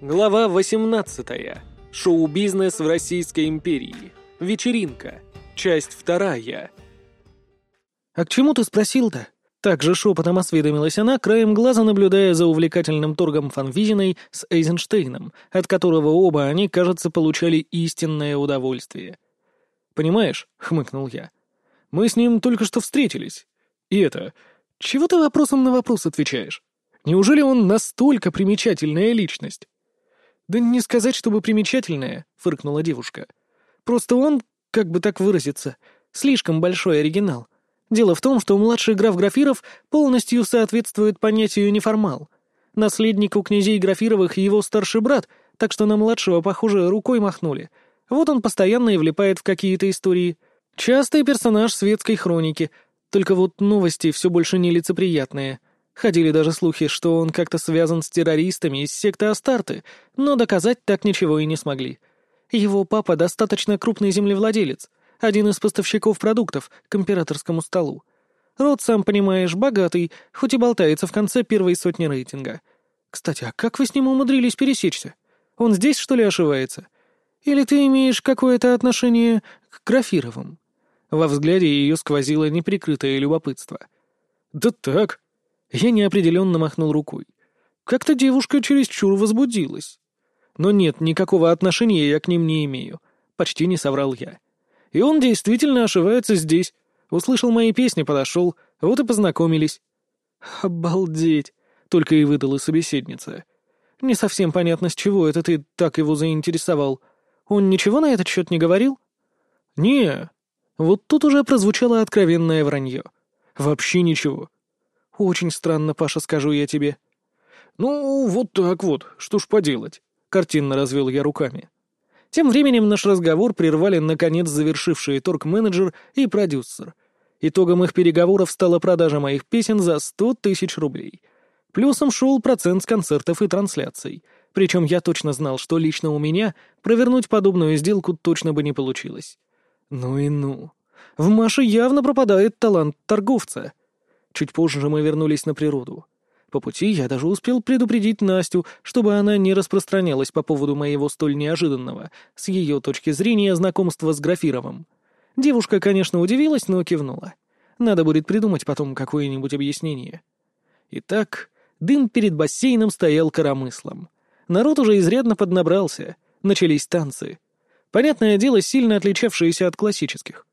Глава 18. Шоу-бизнес в Российской империи. Вечеринка. Часть вторая. «А к чему ты спросил-то?» Также шепотом осведомилась она, краем глаза наблюдая за увлекательным торгом Фанвизиной с Эйзенштейном, от которого оба они, кажется, получали истинное удовольствие. «Понимаешь», — хмыкнул я, — «мы с ним только что встретились. И это... Чего ты вопросом на вопрос отвечаешь? Неужели он настолько примечательная личность?» «Да не сказать, чтобы примечательная», — фыркнула девушка. «Просто он, как бы так выразиться, слишком большой оригинал. Дело в том, что младший граф Графиров полностью соответствует понятию неформал. Наследник у князей Графировых его старший брат, так что на младшего, похоже, рукой махнули. Вот он постоянно и влипает в какие-то истории. Частый персонаж светской хроники, только вот новости все больше нелицеприятные. Ходили даже слухи, что он как-то связан с террористами из секты Астарты, но доказать так ничего и не смогли. Его папа достаточно крупный землевладелец, один из поставщиков продуктов к императорскому столу. Род, сам понимаешь, богатый, хоть и болтается в конце первой сотни рейтинга. Кстати, а как вы с ним умудрились пересечься? Он здесь, что ли, ошивается? Или ты имеешь какое-то отношение к Графировым?» Во взгляде ее сквозило неприкрытое любопытство. «Да так», я неопределенно махнул рукой. Как-то девушка чересчур возбудилась. Но нет, никакого отношения я к ним не имею. Почти не соврал я. И он действительно ошивается здесь. Услышал мои песни, подошел, вот и познакомились. «Обалдеть!» — только и выдала собеседница. «Не совсем понятно, с чего это ты так его заинтересовал. Он ничего на этот счет не говорил?» «Не». Вот тут уже прозвучало откровенное вранье. «Вообще ничего. «Очень странно, Паша, скажу я тебе». «Ну, вот так вот, что ж поделать», — картинно развел я руками. Тем временем наш разговор прервали, наконец, завершившие торг-менеджер и продюсер. Итогом их переговоров стала продажа моих песен за сто тысяч рублей. Плюсом шел процент с концертов и трансляций. Причем я точно знал, что лично у меня провернуть подобную сделку точно бы не получилось. Ну и ну. В Маше явно пропадает талант торговца. Чуть позже мы вернулись на природу. По пути я даже успел предупредить Настю, чтобы она не распространялась по поводу моего столь неожиданного, с ее точки зрения, знакомства с Графировым. Девушка, конечно, удивилась, но кивнула. Надо будет придумать потом какое-нибудь объяснение. Итак, дым перед бассейном стоял коромыслом. Народ уже изрядно поднабрался. Начались танцы. Понятное дело, сильно отличавшиеся от классических.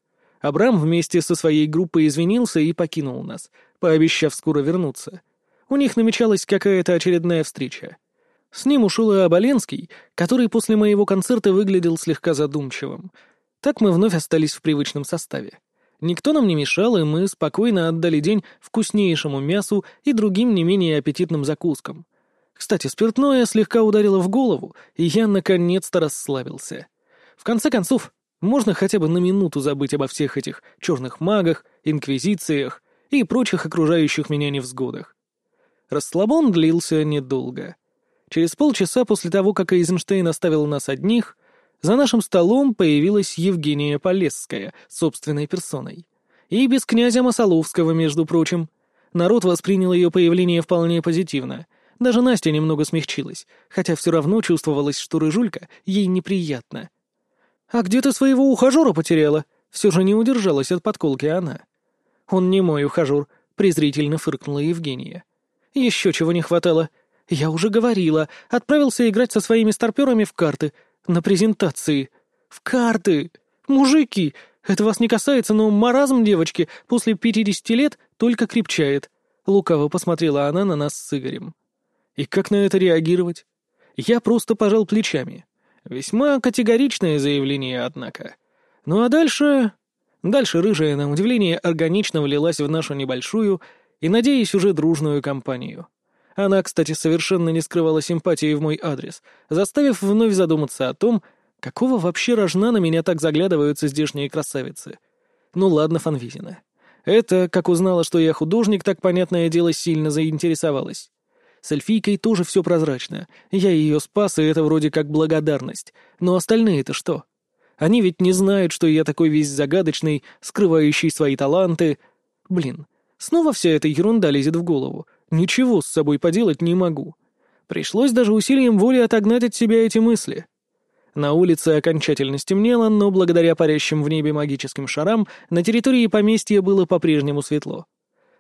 Абрам вместе со своей группой извинился и покинул нас, пообещав скоро вернуться. У них намечалась какая-то очередная встреча. С ним ушел и Оболенский, который после моего концерта выглядел слегка задумчивым. Так мы вновь остались в привычном составе. Никто нам не мешал, и мы спокойно отдали день вкуснейшему мясу и другим не менее аппетитным закускам. Кстати, спиртное слегка ударило в голову, и я наконец-то расслабился. В конце концов, можно хотя бы на минуту забыть обо всех этих черных магах, инквизициях и прочих окружающих меня невзгодах. Расслабон длился недолго. Через полчаса после того, как Эйзенштейн оставил нас одних, за нашим столом появилась Евгения Полесская собственной персоной. И без князя Масоловского, между прочим. Народ воспринял ее появление вполне позитивно. Даже Настя немного смягчилась, хотя все равно чувствовалось, что рыжулька ей неприятна. «А где ты своего ухажера потеряла?» Все же не удержалась от подколки она. «Он не мой ухажер», — презрительно фыркнула Евгения. «Еще чего не хватало. Я уже говорила, отправился играть со своими старперами в карты. На презентации. В карты! Мужики! Это вас не касается, но маразм девочки после пятидесяти лет только крепчает». Лукаво посмотрела она на нас с Игорем. «И как на это реагировать?» Я просто пожал плечами. Весьма категоричное заявление, однако. Ну а дальше... Дальше рыжая, на удивление, органично влилась в нашу небольшую и, надеюсь, уже дружную компанию. Она, кстати, совершенно не скрывала симпатии в мой адрес, заставив вновь задуматься о том, какого вообще рожна на меня так заглядываются здешние красавицы. Ну ладно, Фанвизина. Это, как узнала, что я художник, так, понятное дело, сильно заинтересовалась. С эльфийкой тоже все прозрачно. Я ее спас, и это вроде как благодарность. Но остальные-то что? Они ведь не знают, что я такой весь загадочный, скрывающий свои таланты. Блин, снова вся эта ерунда лезет в голову. Ничего с собой поделать не могу. Пришлось даже усилием воли отогнать от себя эти мысли. На улице окончательно стемнело, но благодаря парящим в небе магическим шарам на территории поместья было по-прежнему светло.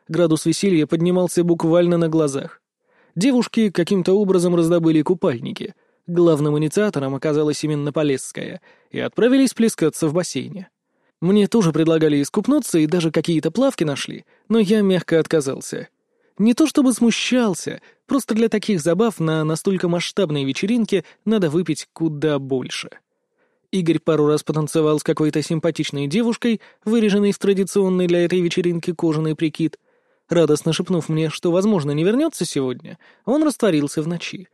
Градус веселья поднимался буквально на глазах. Девушки каким-то образом раздобыли купальники. Главным инициатором оказалась именно Полесская, и отправились плескаться в бассейне. Мне тоже предлагали искупнуться и даже какие-то плавки нашли, но я мягко отказался. Не то чтобы смущался, просто для таких забав на настолько масштабной вечеринке надо выпить куда больше. Игорь пару раз потанцевал с какой-то симпатичной девушкой, выреженной в традиционный для этой вечеринки кожаный прикид. Радостно шепнув мне, что, возможно, не вернется сегодня, он растворился в ночи.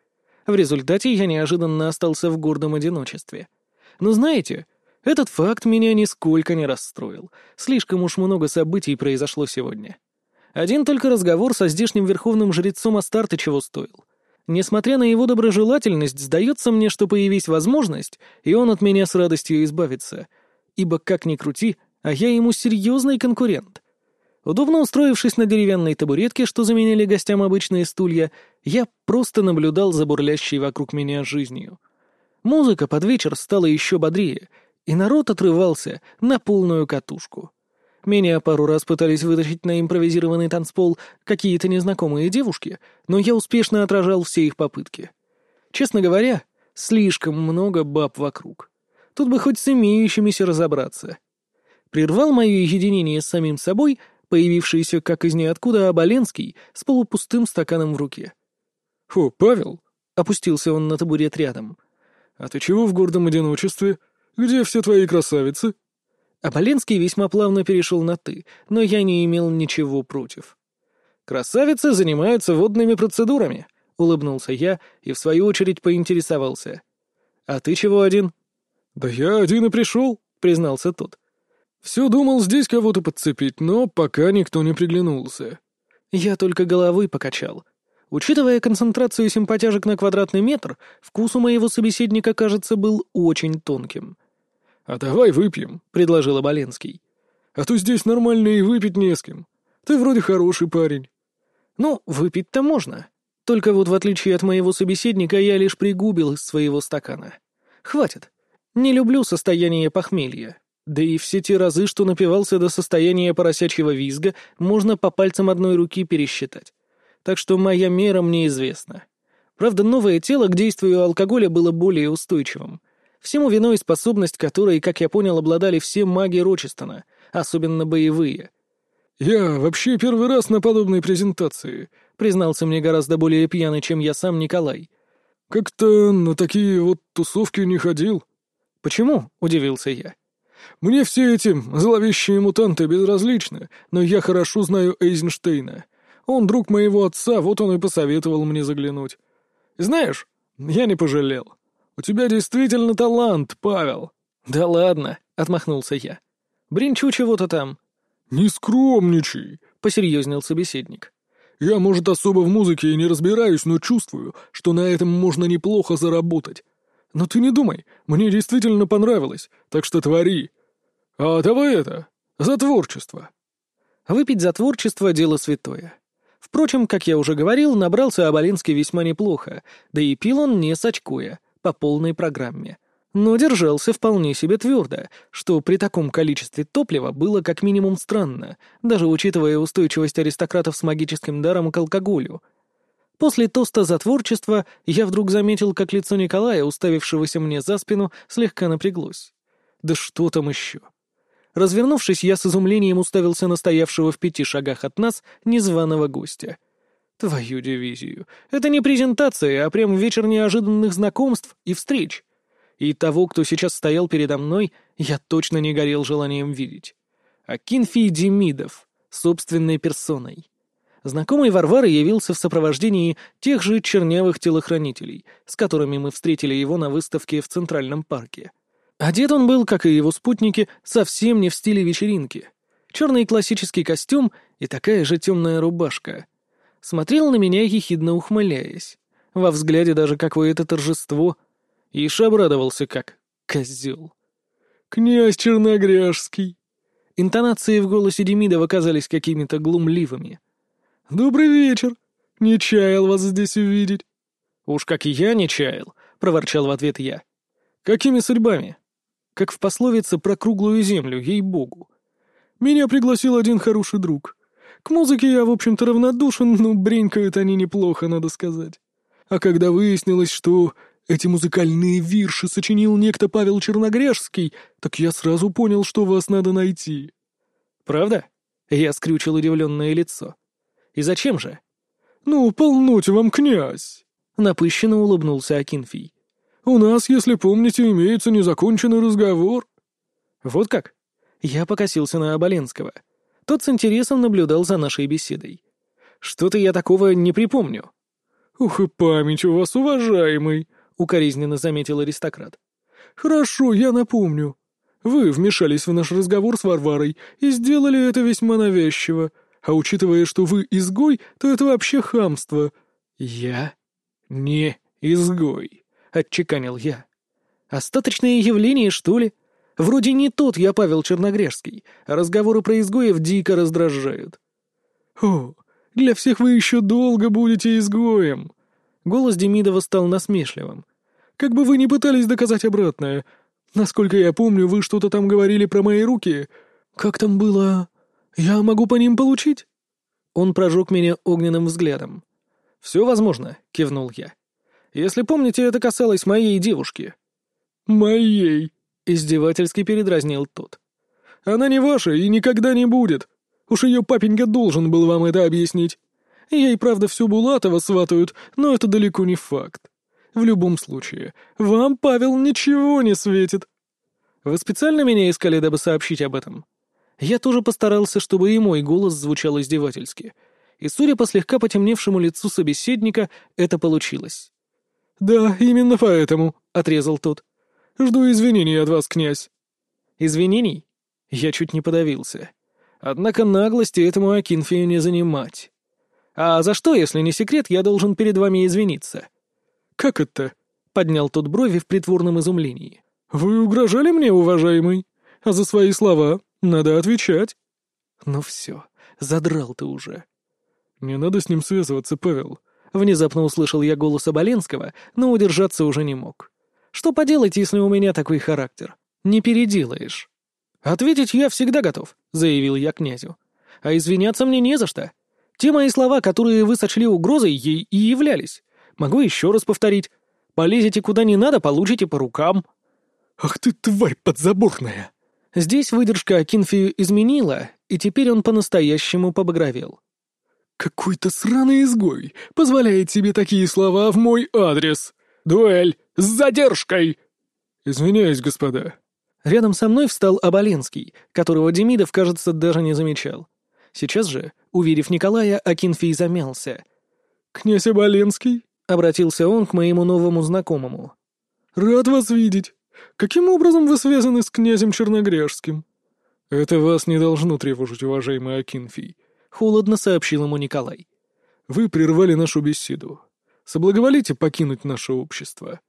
В результате я неожиданно остался в гордом одиночестве. Но знаете, этот факт меня нисколько не расстроил. Слишком уж много событий произошло сегодня. Один только разговор со здешним верховным жрецом Астарты чего стоил. Несмотря на его доброжелательность, сдается мне, что появись возможность, и он от меня с радостью избавится. Ибо, как ни крути, а я ему серьезный конкурент. Удобно устроившись на деревянной табуретке, что заменили гостям обычные стулья, я просто наблюдал за бурлящей вокруг меня жизнью. Музыка под вечер стала еще бодрее, и народ отрывался на полную катушку. Меня пару раз пытались вытащить на импровизированный танцпол какие-то незнакомые девушки, но я успешно отражал все их попытки. Честно говоря, слишком много баб вокруг. Тут бы хоть с имеющимися разобраться. Прервал мое единение с самим собой, появившийся как из ниоткуда Оболенский с полупустым стаканом в руке. «О, Павел!» — опустился он на табурет рядом. «А ты чего в гордом одиночестве? Где все твои красавицы?» Оболенский весьма плавно перешел на «ты», но я не имел ничего против. «Красавицы занимаются водными процедурами», — улыбнулся я и в свою очередь поинтересовался. «А ты чего один?» «Да я один и пришел», — признался тот. «Все думал здесь кого-то подцепить, но пока никто не приглянулся». Я только головой покачал. Учитывая концентрацию симпатяжек на квадратный метр, вкус у моего собеседника, кажется, был очень тонким. «А давай выпьем», — предложил Оболенский. «А то здесь нормально и выпить не с кем. Ты вроде хороший парень». «Ну, выпить-то можно. Только вот в отличие от моего собеседника я лишь пригубил из своего стакана. Хватит. Не люблю состояние похмелья. Да и все те разы, что напивался до состояния поросячьего визга, можно по пальцам одной руки пересчитать. Так что моя мера мне известна. Правда, новое тело к действию алкоголя было более устойчивым — Всему виной способность которой, как я понял, обладали все маги Рочестона, особенно боевые. «Я вообще первый раз на подобной презентации», — признался мне гораздо более пьяный, чем я сам Николай. «Как-то на такие вот тусовки не ходил». «Почему?» — удивился я. «Мне все эти зловещие мутанты безразличны, но я хорошо знаю Эйзенштейна. Он друг моего отца, вот он и посоветовал мне заглянуть. Знаешь, я не пожалел. «У тебя действительно талант, Павел!» «Да ладно!» — отмахнулся я. «Бринчу чего-то там». «Не скромничай!» — посерьезнел собеседник. «Я, может, особо в музыке и не разбираюсь, но чувствую, что на этом можно неплохо заработать. Но ты не думай, мне действительно понравилось, так что твори. А давай это, за творчество». Выпить за творчество — дело святое. Впрочем, как я уже говорил, набрался Абалинский весьма неплохо, да и пил он не сачкуя — по полной программе. Но держался вполне себе твердо, что при таком количестве топлива было как минимум странно, даже учитывая устойчивость аристократов с магическим даром к алкоголю. После тоста за творчество я вдруг заметил, как лицо Николая, уставившегося мне за спину, слегка напряглось. Да что там еще? Развернувшись, я с изумлением уставился на стоявшего в пяти шагах от нас незваного гостя — Твою дивизию. Это не презентация, а прям вечер неожиданных знакомств и встреч. И того, кто сейчас стоял передо мной, я точно не горел желанием видеть. А Кинфий Демидов, собственной персоной. Знакомый Варвары явился в сопровождении тех же чернявых телохранителей, с которыми мы встретили его на выставке в Центральном парке. Одет он был, как и его спутники, совсем не в стиле вечеринки. Черный классический костюм и такая же темная рубашка — смотрел на меня, ехидно ухмыляясь. Во взгляде даже какое-то торжество. Ишь обрадовался как козел. «Князь Черногряжский!» Интонации в голосе Демидова казались какими-то глумливыми. «Добрый вечер! Не чаял вас здесь увидеть!» «Уж как и я не чаял», — проворчал в ответ я. «Какими судьбами?» Как в пословице про круглую землю, ей-богу. «Меня пригласил один хороший друг. К музыке я, в общем-то, равнодушен, но бренькают они неплохо, надо сказать. А когда выяснилось, что эти музыкальные вирши сочинил некто Павел Черногрешский, так я сразу понял, что вас надо найти». «Правда?» — я скрючил удивленное лицо. «И зачем же?» «Ну, полноте вам, князь!» — напыщенно улыбнулся Акинфий. «У нас, если помните, имеется незаконченный разговор». «Вот как?» Я покосился на Оболенского. Тот с интересом наблюдал за нашей беседой. «Что-то я такого не припомню». «Ух и память у вас, уважаемый!» — укоризненно заметил аристократ. «Хорошо, я напомню. Вы вмешались в наш разговор с Варварой и сделали это весьма навязчиво, а учитывая, что вы изгой, то это вообще хамство». «Я не изгой», — отчеканил я. «Остаточное явление, что ли? Вроде не тот я Павел Черногрешский, а разговоры про изгоев дико раздражают». «О, для всех вы еще долго будете изгоем!» Голос Демидова стал насмешливым. «Как бы вы ни пытались доказать обратное. Насколько я помню, вы что-то там говорили про мои руки. Как там было? Я могу по ним получить?» Он прожег меня огненным взглядом. «Все возможно», — кивнул я. «Если помните, это касалось моей девушки». «Моей», — издевательски передразнил тот. «Она не ваша и никогда не будет. Уж ее папенька должен был вам это объяснить. Ей, правда, всю Булатова сватают, но это далеко не факт. В любом случае, вам, Павел, ничего не светит». «Вы специально меня искали, дабы сообщить об этом?» Я тоже постарался, чтобы и мой голос звучал издевательски. И, судя по слегка потемневшему лицу собеседника, это получилось. «Да, именно поэтому», — отрезал тот. «Жду извинений от вас, князь». «Извинений?» Я чуть не подавился. Однако наглости этому Акинфию не занимать. «А за что, если не секрет, я должен перед вами извиниться?» «Как это?» — поднял тот брови в притворном изумлении. «Вы угрожали мне, уважаемый? А за свои слова надо отвечать». «Ну все, задрал ты уже». «Не надо с ним связываться, Павел». Внезапно услышал я голос Оболенского, но удержаться уже не мог. «Что поделать, если у меня такой характер? Не переделаешь». «Ответить я всегда готов», — заявил я князю. «А извиняться мне не за что. Те мои слова, которые вы сочли угрозой, ей и являлись. Могу еще раз повторить. Полезете куда не надо, получите по рукам». «Ах ты, тварь подзаборная!» Здесь выдержка Акинфию изменила, и теперь он по-настоящему побагровел. «Какой-то сраный изгой позволяет себе такие слова в мой адрес! Дуэль с задержкой!» «Извиняюсь, господа». Рядом со мной встал Оболенский, которого Демидов, кажется, даже не замечал. Сейчас же, увидев Николая, Акинфий замялся. «Князь Оболенский?» — обратился он к моему новому знакомому. «Рад вас видеть. Каким образом вы связаны с князем Черногряжским?» «Это вас не должно тревожить, уважаемый Акинфий», — холодно сообщил ему Николай. «Вы прервали нашу беседу. Соблаговолите покинуть наше общество».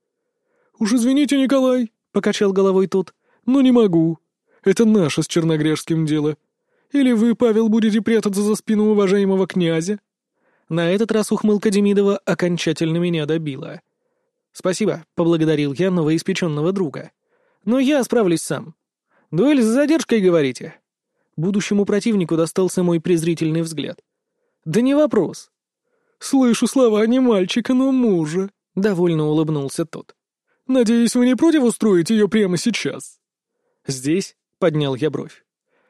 «Уж извините, Николай», — покачал головой тот, — «но не могу. Это наше с Черногряжским дело. Или вы, Павел, будете прятаться за спину уважаемого князя?» На этот раз ухмылка Демидова окончательно меня добила. «Спасибо», — поблагодарил я новоиспеченного друга. «Но я справлюсь сам. Дуэль с задержкой, говорите?» Будущему противнику достался мой презрительный взгляд. «Да не вопрос». «Слышу слова не мальчика, но мужа», — довольно улыбнулся тот. «Надеюсь, вы не против устроить ее прямо сейчас?» «Здесь?» — поднял я бровь.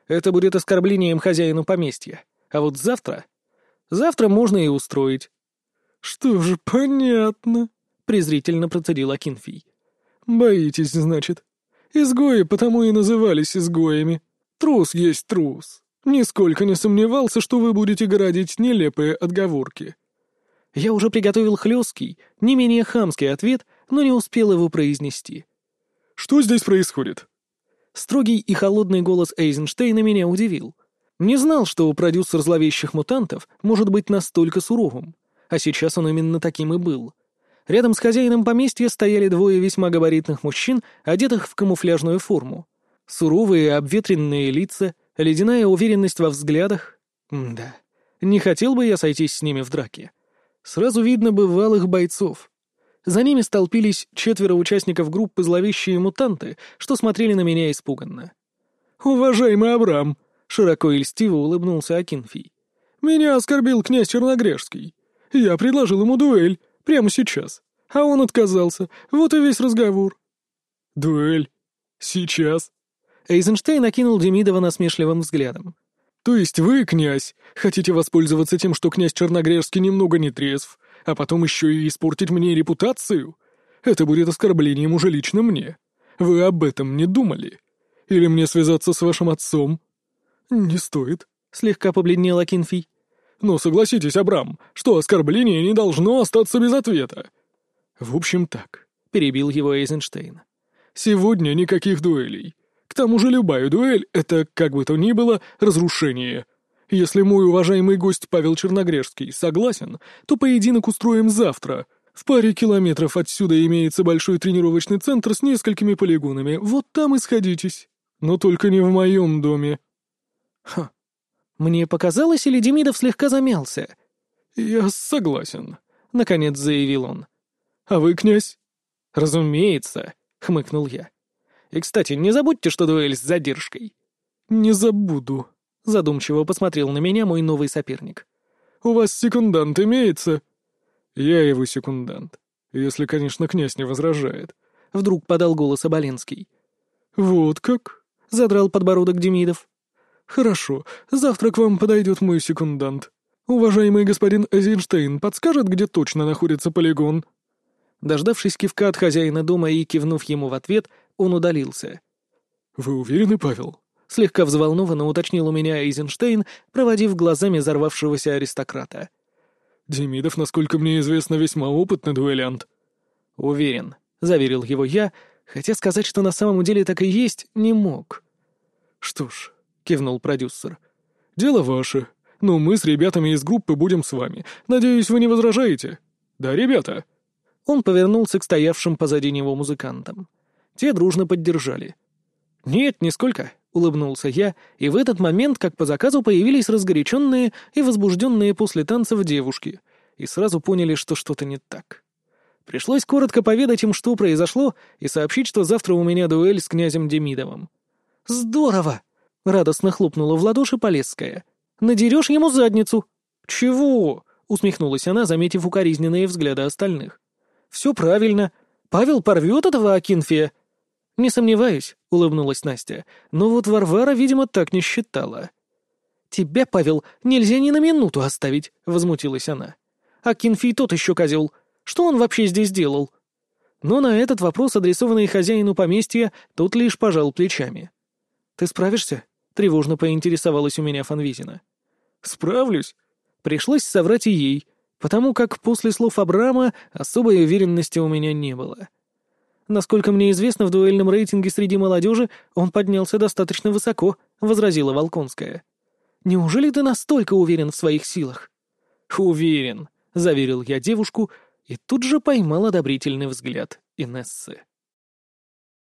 «Это будет оскорблением хозяину поместья. А вот завтра...» «Завтра можно и устроить». «Что же, понятно», — презрительно процедил Акинфий. «Боитесь, значит? Изгои потому и назывались изгоями. Трус есть трус. Нисколько не сомневался, что вы будете городить нелепые отговорки». Я уже приготовил хлесткий, не менее хамский ответ, но не успел его произнести. «Что здесь происходит?» Строгий и холодный голос Эйзенштейна меня удивил. Не знал, что продюсер «Зловещих мутантов» может быть настолько суровым, а сейчас он именно таким и был. Рядом с хозяином поместья стояли двое весьма габаритных мужчин, одетых в камуфляжную форму. Суровые, обветренные лица, ледяная уверенность во взглядах. М да, не хотел бы я сойтись с ними в драке. Сразу видно бывалых бойцов. За ними столпились четверо участников группы «Зловещие мутанты», что смотрели на меня испуганно. «Уважаемый Абрам!» — широко и льстиво улыбнулся Акинфий. «Меня оскорбил князь Черногрешский. Я предложил ему дуэль, прямо сейчас. А он отказался. Вот и весь разговор». «Дуэль? Сейчас?» Эйзенштейн окинул Демидова насмешливым взглядом. «То есть вы, князь, хотите воспользоваться тем, что князь Черногрешский немного не трезв, а потом еще и испортить мне репутацию? Это будет оскорблением уже лично мне. Вы об этом не думали? Или мне связаться с вашим отцом?» «Не стоит», — слегка побледнел Акинфий. «Но согласитесь, Абрам, что оскорбление не должно остаться без ответа». «В общем так», — перебил его Эйзенштейн. «Сегодня никаких дуэлей. К тому же любая дуэль — это, как бы то ни было, разрушение. Если мой уважаемый гость Павел Черногрешский согласен, то поединок устроим завтра. В паре километров отсюда имеется большой тренировочный центр с несколькими полигонами. Вот там и сходитесь. Но только не в моем доме». «Ха. Мне показалось, или Демидов слегка замялся?» «Я согласен», — наконец заявил он. «А вы, князь?» «Разумеется», — хмыкнул я. И, кстати, не забудьте, что дуэль с задержкой». «Не забуду», — задумчиво посмотрел на меня мой новый соперник. «У вас секундант имеется?» «Я его секундант, если, конечно, князь не возражает», — вдруг подал голос Оболенский. «Вот как?» — задрал подбородок Демидов. «Хорошо, завтра к вам подойдет мой секундант. Уважаемый господин Эйзенштейн подскажет, где точно находится полигон?» Дождавшись кивка от хозяина дома и кивнув ему в ответ, он удалился. «Вы уверены, Павел?» — слегка взволнованно уточнил у меня Эйзенштейн, проводив глазами взорвавшегося аристократа. «Демидов, насколько мне известно, весьма опытный дуэлянт». «Уверен», — заверил его я, хотя сказать, что на самом деле так и есть, не мог. «Что ж», — кивнул продюсер, — «дело ваше, но мы с ребятами из группы будем с вами. Надеюсь, вы не возражаете? Да, ребята?» Он повернулся к стоявшим позади него музыкантам. Те дружно поддержали. «Нет, нисколько», — улыбнулся я, и в этот момент, как по заказу, появились разгоряченные и возбужденные после танцев девушки, и сразу поняли, что что-то не так. Пришлось коротко поведать им, что произошло, и сообщить, что завтра у меня дуэль с князем Демидовым. «Здорово!» — радостно хлопнула в ладоши Полесская. «Надерешь ему задницу!» «Чего?» — усмехнулась она, заметив укоризненные взгляды остальных. «Все правильно. Павел порвет этого Акинфия, «Не сомневаюсь», — улыбнулась Настя, «но вот Варвара, видимо, так не считала». «Тебя, Павел, нельзя ни на минуту оставить», — возмутилась она. «А Кинфий тот еще козел. Что он вообще здесь делал?» Но на этот вопрос, адресованный хозяину поместья, тот лишь пожал плечами. «Ты справишься?» — тревожно поинтересовалась у меня Фанвизина. «Справлюсь». Пришлось соврать и ей, потому как после слов Абрама особой уверенности у меня не было. Насколько мне известно, в дуэльном рейтинге среди молодежи он поднялся достаточно высоко», — возразила Волконская. «Неужели ты настолько уверен в своих силах?» «Уверен», — заверил я девушку и тут же поймал одобрительный взгляд Инессы.